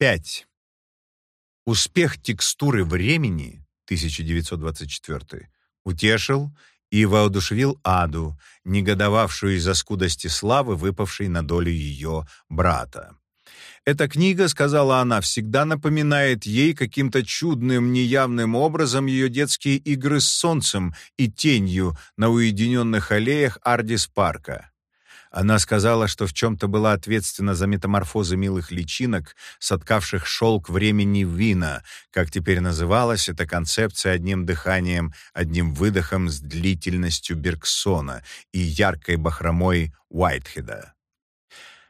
5. Успех текстуры времени 1924 утешил и воодушевил Аду, негодовавшую из-за скудости славы, выпавшей на долю ее брата. Эта книга, сказала она, всегда напоминает ей каким-то чудным, неявным образом ее детские игры с солнцем и тенью на уединенных аллеях Ардис-парка. Она сказала, что в чем-то была ответственна за метаморфозы милых личинок, соткавших шелк времени вина, как теперь называлась эта концепция одним дыханием, одним выдохом с длительностью Бергсона и яркой бахромой Уайтхеда.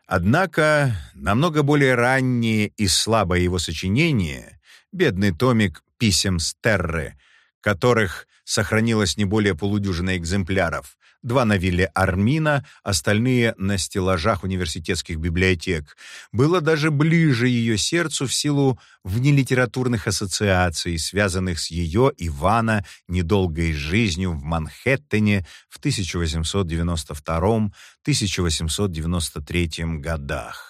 Однако намного более раннее и слабое его сочинение, бедный томик «Писем с Терры», которых сохранилось не более полудюжины экземпляров, два на вилле Армина, остальные на стеллажах университетских библиотек, было даже ближе ее сердцу в силу внелитературных ассоциаций, связанных с ее, Ивана, недолгой жизнью в Манхэттене в 1892-1893 годах.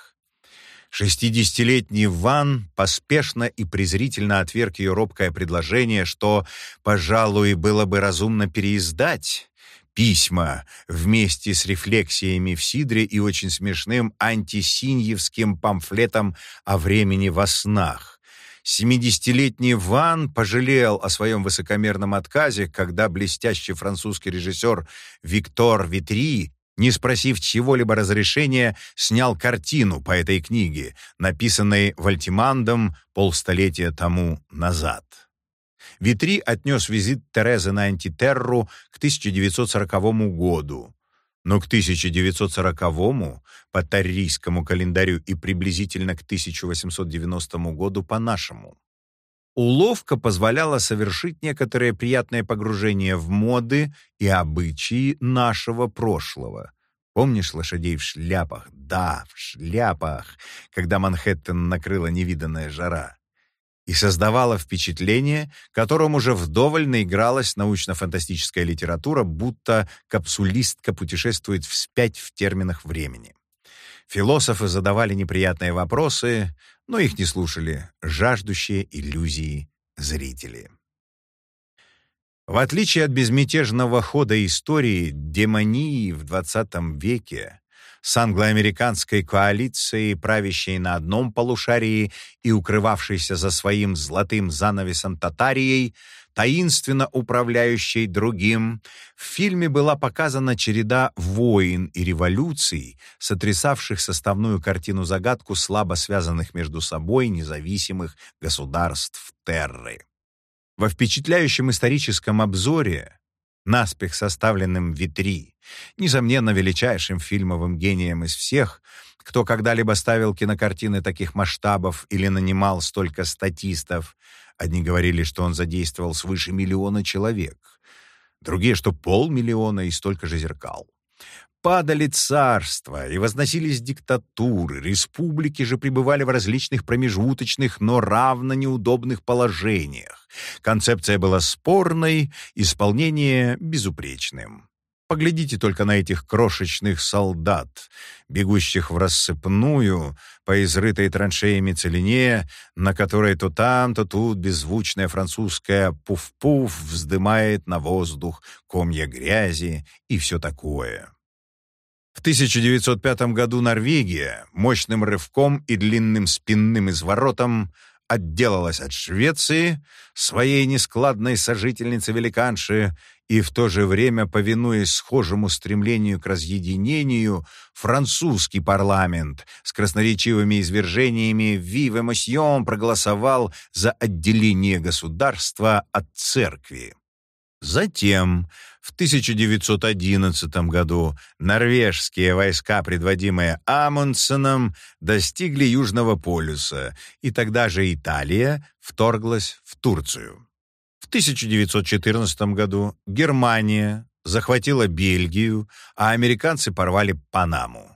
Шестидесятилетний Ван поспешно и презрительно отверг ее робкое предложение, что, пожалуй, было бы разумно переиздать письма вместе с рефлексиями в Сидре и очень смешным антисиньевским памфлетом о времени во снах. Семидесятилетний Ван пожалел о своем высокомерном отказе, когда блестящий французский режиссер Виктор Витри, не спросив чего-либо разрешения, снял картину по этой книге, написанной Вальтимандом полстолетия тому назад. Витри отнес визит Терезы на антитерру к 1940 году, но к 1940 по таррийскому календарю и приблизительно к 1890 году по нашему. Уловка позволяла совершить некоторое приятное погружение в моды и обычаи нашего прошлого. Помнишь лошадей в шляпах? Да, в шляпах, когда Манхэттен накрыла невиданная жара и создавала впечатление, которым уже вдоволь наигралась научно-фантастическая литература, будто капсулистка путешествует вспять в терминах времени. Философы задавали неприятные вопросы, но их не слушали жаждущие иллюзии зрители. В отличие от безмятежного хода истории демонии в XX веке, с англоамериканской коалицией, правящей на одном полушарии и укрывавшейся за своим золотым занавесом татарией, таинственно управляющей другим, в фильме была показана череда войн и революций, сотрясавших составную картину-загадку слабо связанных между собой независимых государств Терры. Во впечатляющем историческом обзоре наспех составленным «Витри», несомненно, величайшим фильмовым гением из всех, кто когда-либо ставил кинокартины таких масштабов или нанимал столько статистов. Одни говорили, что он задействовал свыше миллиона человек, другие, что полмиллиона и столько же зеркал. Падали царства и возносились диктатуры, республики же пребывали в различных промежуточных, но равно неудобных положениях. Концепция была спорной, исполнение безупречным. Поглядите только на этих крошечных солдат, бегущих в рассыпную по изрытой траншеями целине, на которой то там, то тут беззвучная французская пуф-пуф вздымает на воздух комья грязи и все такое. В 1905 году Норвегия мощным рывком и длинным спинным изворотом отделалась от Швеции, своей нескладной сожительницы-великанши, и в то же время, повинуясь схожему стремлению к разъединению, французский парламент с красноречивыми извержениями «Виве Мосьон» проголосовал за отделение государства от церкви. Затем, в 1911 году, норвежские войска, предводимые Амундсеном, достигли Южного полюса, и тогда же Италия вторглась в Турцию. В 1914 году Германия захватила Бельгию, а американцы порвали Панаму.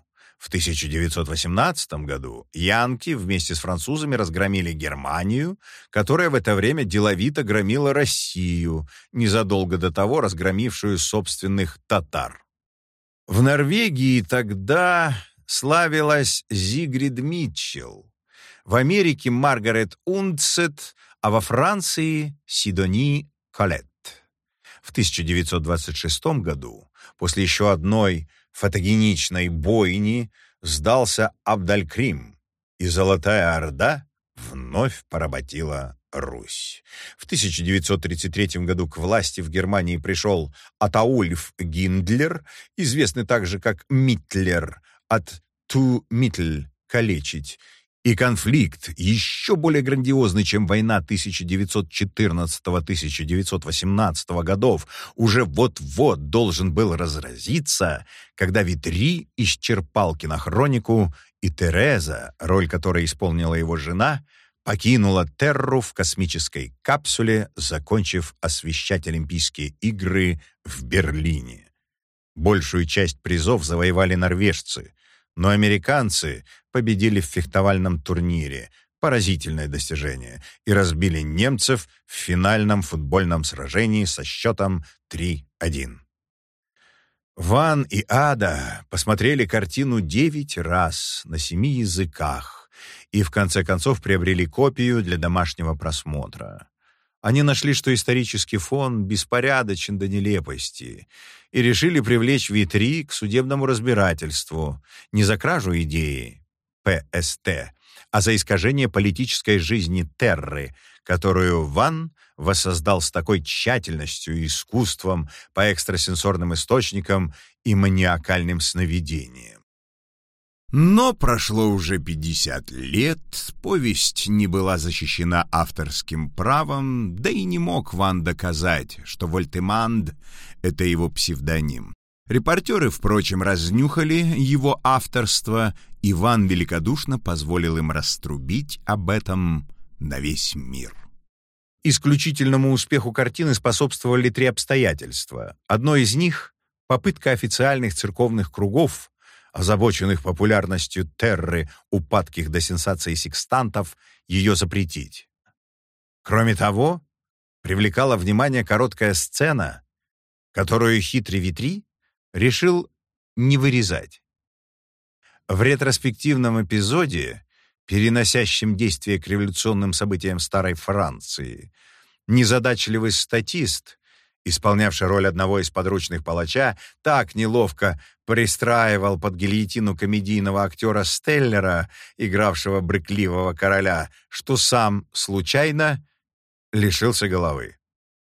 В 1918 году янки вместе с французами разгромили Германию, которая в это время деловито громила Россию, незадолго до того разгромившую собственных татар. В Норвегии тогда славилась Зигрид Митчелл, в Америке Маргарет Ундсет, а во Франции Сидони Колет. В 1926 году, после еще одной фотогеничной бойни, сдался Абдалькрим, и Золотая Орда вновь поработила Русь. В 1933 году к власти в Германии пришел Атаульф Гиндлер, известный также как Митлер, от «ту митль» — «калечить», и конфликт, еще более грандиозный, чем война 1914-1918 годов, уже вот-вот должен был разразиться, когда Витри исчерпал кинохронику, и Тереза, роль которой исполнила его жена, покинула Терру в космической капсуле, закончив освещать Олимпийские игры в Берлине. Большую часть призов завоевали норвежцы, но американцы победили в фехтовальном турнире, поразительное достижение, и разбили немцев в финальном футбольном сражении со счетом 3-1. Ван и Ада посмотрели картину девять раз на семи языках и в конце концов приобрели копию для домашнего просмотра. Они нашли, что исторический фон беспорядочен до нелепости, и решили привлечь Витри к судебному разбирательству не за кражу идеи, ПСТ, а за искажение политической жизни Терры, которую Ван воссоздал с такой тщательностью и искусством по экстрасенсорным источникам и маниакальным сновидениям. Но прошло уже 50 лет, повесть не была защищена авторским правом, да и не мог Ван доказать, что Вольтеманд — это его псевдоним. Репортеры, впрочем, разнюхали его авторство, и Ван великодушно позволил им раструбить об этом на весь мир. Исключительному успеху картины способствовали три обстоятельства. Одно из них — попытка официальных церковных кругов озабоченных популярностью Терры, упадких до сенсации секстантов, ее запретить. Кроме того, привлекала внимание короткая сцена, которую хитрый Витри решил не вырезать. В ретроспективном эпизоде, переносящем действие к революционным событиям Старой Франции, незадачливый статист исполнявший роль одного из подручных палача, так неловко пристраивал под гильотину комедийного актера Стеллера, игравшего брыкливого короля, что сам случайно лишился головы.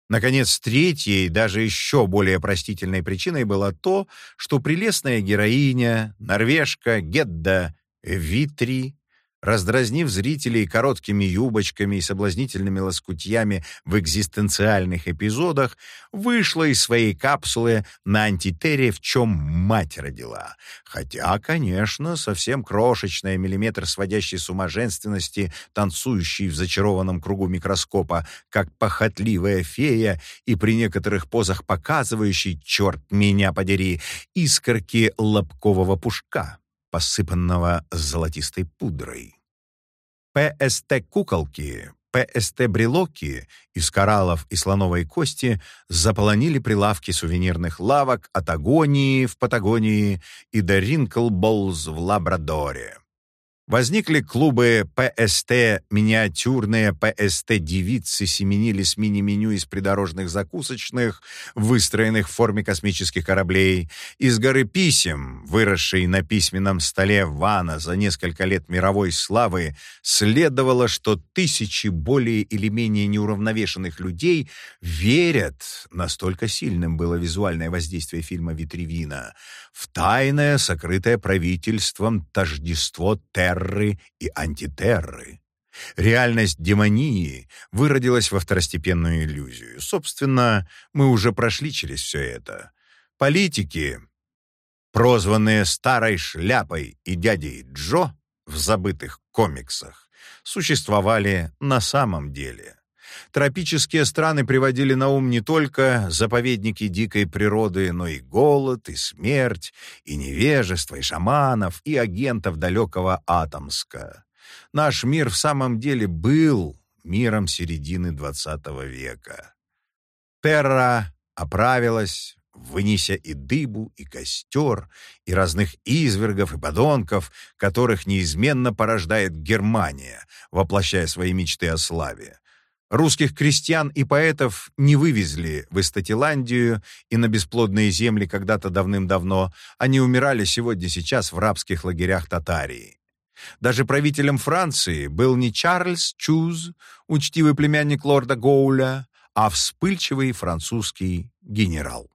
Наконец, третьей, даже еще более простительной причиной было то, что прелестная героиня, норвежка Гедда Витри, раздразнив зрителей короткими юбочками и соблазнительными лоскутьями в экзистенциальных эпизодах, вышла из своей капсулы на антитере, в чем мать родила. Хотя, конечно, совсем крошечная миллиметр сводящей с ума женственности, танцующей в зачарованном кругу микроскопа, как похотливая фея и при некоторых позах показывающий, черт меня подери, искорки лобкового пушка посыпанного золотистой пудрой. ПСТ-куколки, ПСТ-брелоки из кораллов и слоновой кости заполонили прилавки сувенирных лавок от Агонии в Патагонии и до Ринклболз в Лабрадоре. Возникли клубы ПСТ, миниатюрные ПСТ-девицы семенили с мини-меню из придорожных закусочных, выстроенных в форме космических кораблей. Из горы писем, выросшей на письменном столе Вана за несколько лет мировой славы, следовало, что тысячи более или менее неуравновешенных людей верят, настолько сильным было визуальное воздействие фильма «Витривина», в тайное, сокрытое правительством тождество терры и антитерры. Реальность демонии выродилась во второстепенную иллюзию. Собственно, мы уже прошли через все это. Политики, прозванные Старой Шляпой и дядей Джо в забытых комиксах, существовали на самом деле. Тропические страны приводили на ум не только заповедники дикой природы, но и голод, и смерть, и невежество, и шаманов, и агентов далекого Атомска. Наш мир в самом деле был миром середины XX века. Терра оправилась, вынеся и дыбу, и костер, и разных извергов и подонков, которых неизменно порождает Германия, воплощая свои мечты о славе. Русских крестьян и поэтов не вывезли в Эстатиландию и на бесплодные земли когда-то давным-давно, они умирали сегодня-сейчас в рабских лагерях Татарии. Даже правителем Франции был не Чарльз Чуз, учтивый племянник лорда Гоуля, а вспыльчивый французский генерал.